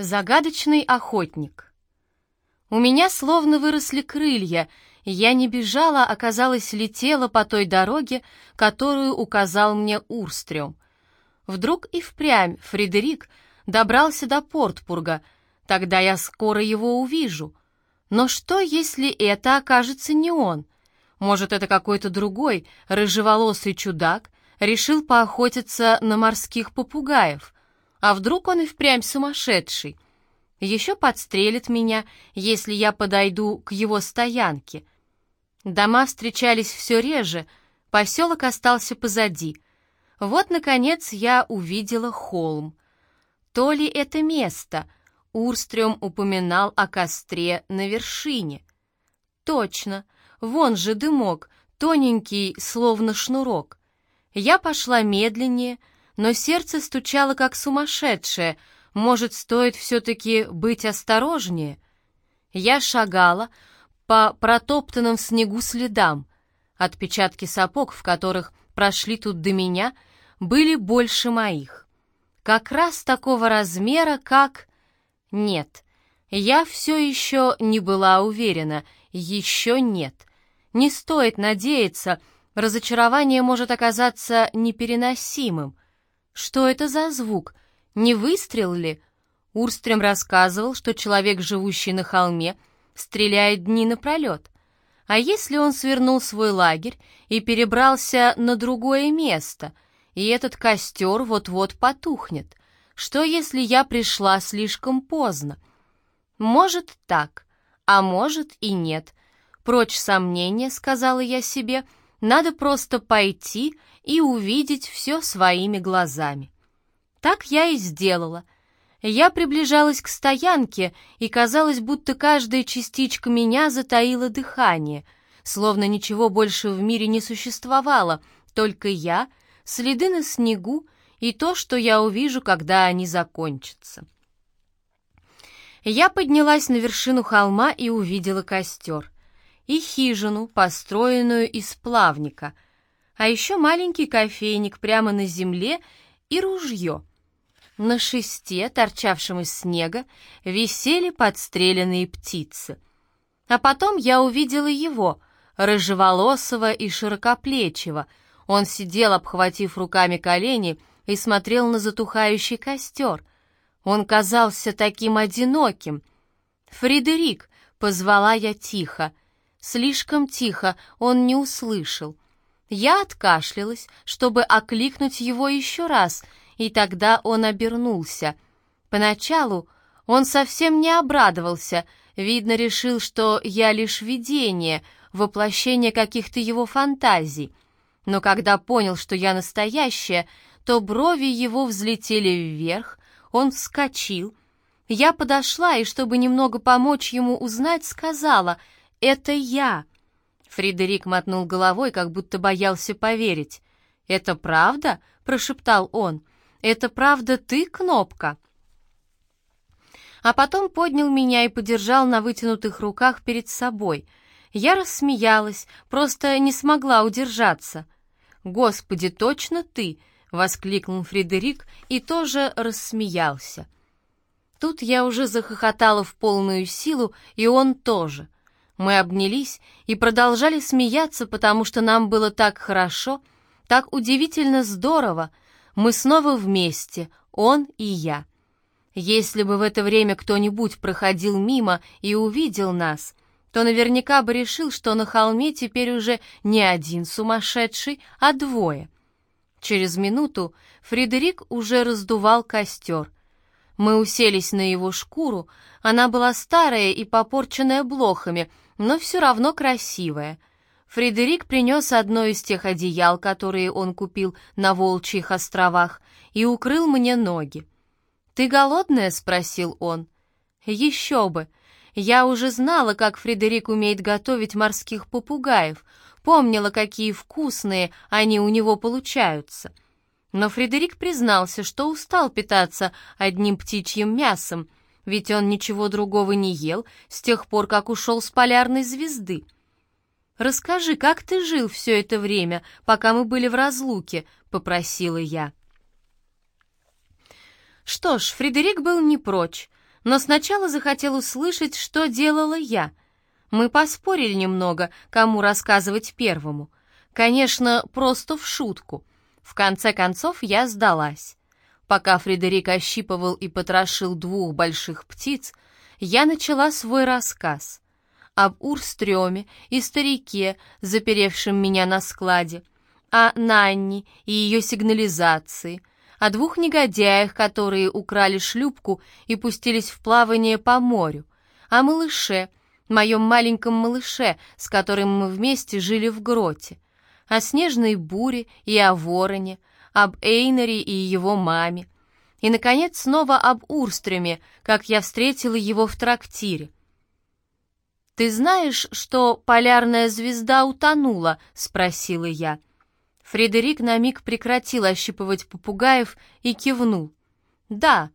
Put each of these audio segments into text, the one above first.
Загадочный охотник. У меня словно выросли крылья, и я не бежала, а, казалось, летела по той дороге, которую указал мне Урстрём. Вдруг и впрямь Фредерик добрался до Портпурга, тогда я скоро его увижу. Но что, если это окажется не он? Может, это какой-то другой, рыжеволосый чудак, решил поохотиться на морских попугаев — а вдруг он и впрямь сумасшедший? Еще подстрелит меня, если я подойду к его стоянке. Дома встречались все реже, поселок остался позади. Вот, наконец, я увидела холм. То ли это место? Урстрём упоминал о костре на вершине. Точно, вон же дымок, тоненький, словно шнурок. Я пошла медленнее, но сердце стучало как сумасшедшее. Может, стоит все-таки быть осторожнее? Я шагала по протоптанным в снегу следам. Отпечатки сапог, в которых прошли тут до меня, были больше моих. Как раз такого размера, как... Нет, я все еще не была уверена, еще нет. Не стоит надеяться, разочарование может оказаться непереносимым. Что это за звук? Не выстрел ли? Урстрем рассказывал, что человек, живущий на холме, стреляет дни напролет. А если он свернул свой лагерь и перебрался на другое место, и этот костер вот-вот потухнет? Что, если я пришла слишком поздно? Может так, а может и нет. Прочь сомнения, сказала я себе, надо просто пойти и увидеть все своими глазами. Так я и сделала. Я приближалась к стоянке, и казалось, будто каждая частичка меня затаила дыхание, словно ничего больше в мире не существовало, только я, следы на снегу и то, что я увижу, когда они закончатся. Я поднялась на вершину холма и увидела костер. И хижину, построенную из плавника — а еще маленький кофейник прямо на земле и ружье. На шесте, торчавшем из снега, висели подстреленные птицы. А потом я увидела его, рыжеволосого и широкоплечего. Он сидел, обхватив руками колени, и смотрел на затухающий костер. Он казался таким одиноким. «Фредерик!» — позвала я тихо. Слишком тихо он не услышал — я откашлялась, чтобы окликнуть его еще раз, и тогда он обернулся. Поначалу он совсем не обрадовался, видно, решил, что я лишь видение, воплощение каких-то его фантазий. Но когда понял, что я настоящая, то брови его взлетели вверх, он вскочил. Я подошла и, чтобы немного помочь ему узнать, сказала «Это я». Фредерик мотнул головой, как будто боялся поверить. «Это правда?» — прошептал он. «Это правда ты, Кнопка?» А потом поднял меня и подержал на вытянутых руках перед собой. Я рассмеялась, просто не смогла удержаться. «Господи, точно ты!» — воскликнул Фредерик и тоже рассмеялся. Тут я уже захохотала в полную силу, и он тоже — мы обнялись и продолжали смеяться, потому что нам было так хорошо, так удивительно здорово. Мы снова вместе, он и я. Если бы в это время кто-нибудь проходил мимо и увидел нас, то наверняка бы решил, что на холме теперь уже не один сумасшедший, а двое. Через минуту Фредерик уже раздувал костер. Мы уселись на его шкуру, она была старая и попорченная блохами — но все равно красивая. Фредерик принес одно из тех одеял, которые он купил на Волчьих островах, и укрыл мне ноги. «Ты голодная?» — спросил он. «Еще бы! Я уже знала, как Фредерик умеет готовить морских попугаев, помнила, какие вкусные они у него получаются». Но Фредерик признался, что устал питаться одним птичьим мясом, ведь он ничего другого не ел с тех пор, как ушел с полярной звезды. «Расскажи, как ты жил все это время, пока мы были в разлуке?» — попросила я. Что ж, Фредерик был не прочь. но сначала захотел услышать, что делала я. Мы поспорили немного, кому рассказывать первому. Конечно, просто в шутку. В конце концов я сдалась. Пока Фредерик ощипывал и потрошил двух больших птиц, я начала свой рассказ об Урстреме и старике, заперевшем меня на складе, о Нанни и ее сигнализации, о двух негодяях, которые украли шлюпку и пустились в плавание по морю, о малыше, моем маленьком малыше, с которым мы вместе жили в гроте, о снежной буре и о вороне, об Эйнере и его маме, и, наконец, снова об Урстреме, как я встретила его в трактире, «Ты знаешь, что полярная звезда утонула?» — спросила я. Фредерик на миг прекратил ощипывать попугаев и кивнул. «Да,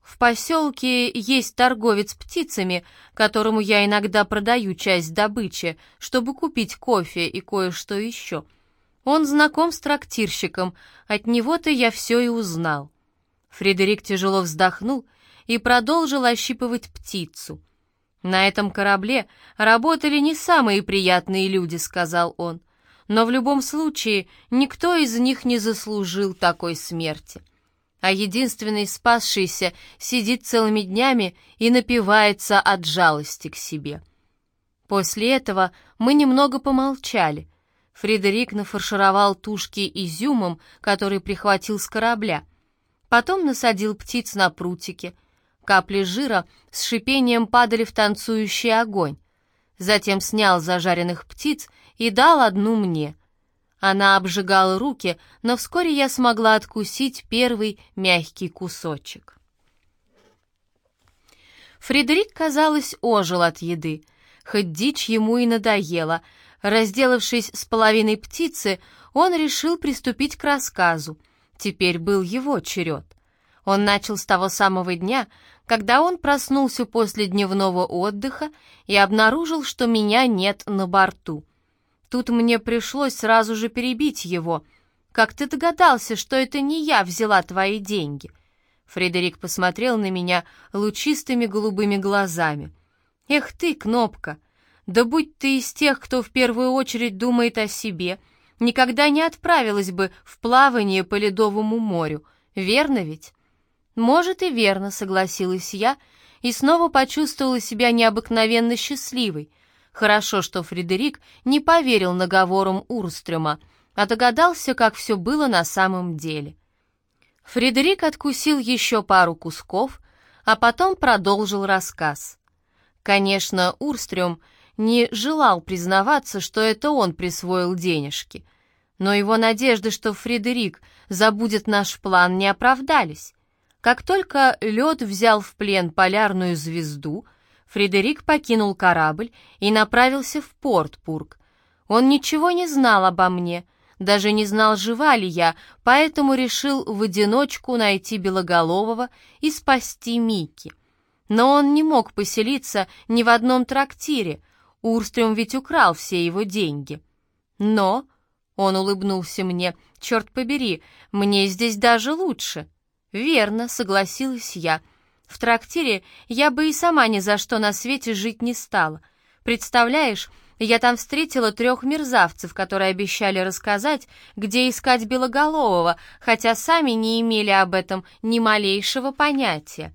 в поселке есть торговец птицами, которому я иногда продаю часть добычи, чтобы купить кофе и кое-что еще. Он знаком с трактирщиком, от него-то я все и узнал». Фредерик тяжело вздохнул и продолжил ощипывать птицу — «На этом корабле работали не самые приятные люди», — сказал он. «Но в любом случае никто из них не заслужил такой смерти. А единственный спасшийся сидит целыми днями и напивается от жалости к себе». После этого мы немного помолчали. Фредерик нафаршировал тушки изюмом, который прихватил с корабля. Потом насадил птиц на прутики — Капли жира с шипением падали в танцующий огонь. Затем снял зажаренных птиц и дал одну мне. Она обжигала руки, но вскоре я смогла откусить первый мягкий кусочек. Фредерик, казалось, ожил от еды. Хоть дичь ему и надоела. Разделавшись с половиной птицы, он решил приступить к рассказу. Теперь был его черед. Он начал с того самого дня, когда он проснулся после дневного отдыха и обнаружил, что меня нет на борту. Тут мне пришлось сразу же перебить его. «Как ты догадался, что это не я взяла твои деньги?» Фредерик посмотрел на меня лучистыми голубыми глазами. «Эх ты, Кнопка! Да будь ты из тех, кто в первую очередь думает о себе, никогда не отправилась бы в плавание по Ледовому морю, верно ведь?» «Может, и верно», — согласилась я, и снова почувствовала себя необыкновенно счастливой. Хорошо, что Фредерик не поверил наговорам Урстрема, а догадался, как все было на самом деле. Фредерик откусил еще пару кусков, а потом продолжил рассказ. Конечно, Урстрем не желал признаваться, что это он присвоил денежки, но его надежды, что Фредерик забудет наш план, не оправдались. Как только лед взял в плен полярную звезду, Фредерик покинул корабль и направился в Портпург. Он ничего не знал обо мне, даже не знал, жива ли я, поэтому решил в одиночку найти Белоголового и спасти Микки. Но он не мог поселиться ни в одном трактире, Урстрем ведь украл все его деньги. Но, он улыбнулся мне, черт побери, мне здесь даже лучше. «Верно», — согласилась я. «В трактире я бы и сама ни за что на свете жить не стала. Представляешь, я там встретила трех мерзавцев, которые обещали рассказать, где искать Белоголового, хотя сами не имели об этом ни малейшего понятия.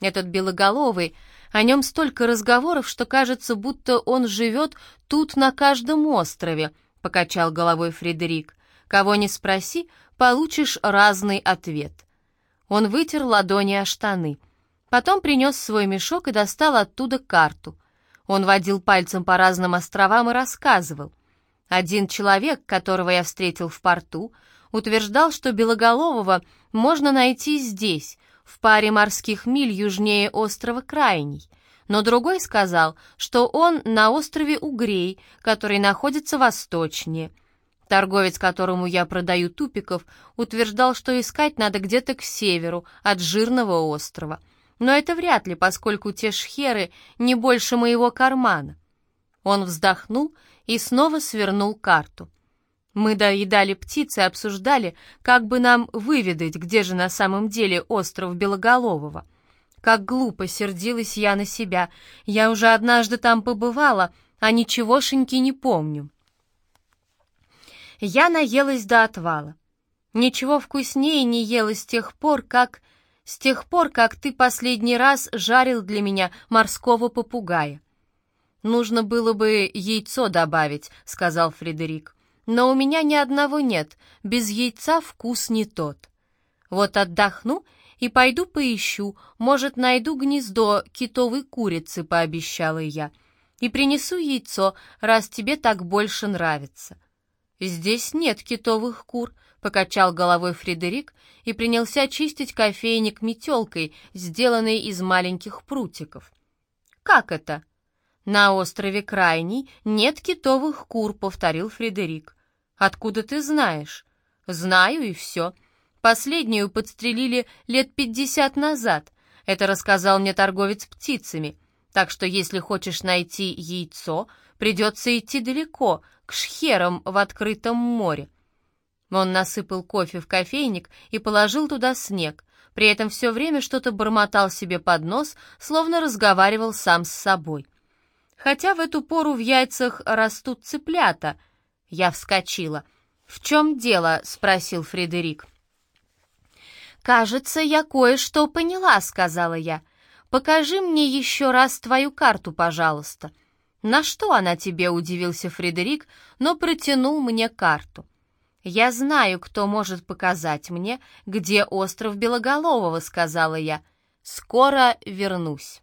Этот Белоголовый, о нем столько разговоров, что кажется, будто он живет тут на каждом острове», — покачал головой Фредерик. «Кого не спроси, получишь разный ответ». Он вытер ладони о штаны. Потом принес свой мешок и достал оттуда карту. Он водил пальцем по разным островам и рассказывал. Один человек, которого я встретил в порту, утверждал, что Белоголового можно найти здесь, в паре морских миль южнее острова Крайний, но другой сказал, что он на острове Угрей, который находится восточнее — Торговец, которому я продаю тупиков, утверждал, что искать надо где-то к северу, от жирного острова. Но это вряд ли, поскольку те шхеры не больше моего кармана. Он вздохнул и снова свернул карту. Мы доедали птицы и обсуждали, как бы нам выведать, где же на самом деле остров Белоголового. Как глупо сердилась я на себя. Я уже однажды там побывала, а ничегошеньки не помню. Я наелась до отвала. Ничего вкуснее не ела с тех пор, как... С тех пор, как ты последний раз жарил для меня морского попугая. «Нужно было бы яйцо добавить», — сказал Фредерик. «Но у меня ни одного нет, без яйца вкус не тот. Вот отдохну и пойду поищу, может, найду гнездо китовой курицы», — пообещала я. «И принесу яйцо, раз тебе так больше нравится». «Здесь нет китовых кур», — покачал головой Фредерик и принялся чистить кофейник метелкой, сделанной из маленьких прутиков. «Как это?» «На острове Крайний нет китовых кур», — повторил Фредерик. «Откуда ты знаешь?» «Знаю и все. Последнюю подстрелили лет пятьдесят назад. Это рассказал мне торговец птицами. Так что если хочешь найти яйцо, придется идти далеко, к шхерам в открытом море. Он насыпал кофе в кофейник и положил туда снег, при этом все время что-то бормотал себе под нос, словно разговаривал сам с собой. Хотя в эту пору в яйцах растут цыплята. Я вскочила. «В чем дело?» — спросил Фредерик. «Кажется, я кое-что поняла», — сказала я. «Покажи мне еще раз твою карту, пожалуйста». «На что она тебе?» — удивился Фредерик, но протянул мне карту. «Я знаю, кто может показать мне, где остров Белоголового», — сказала я. «Скоро вернусь».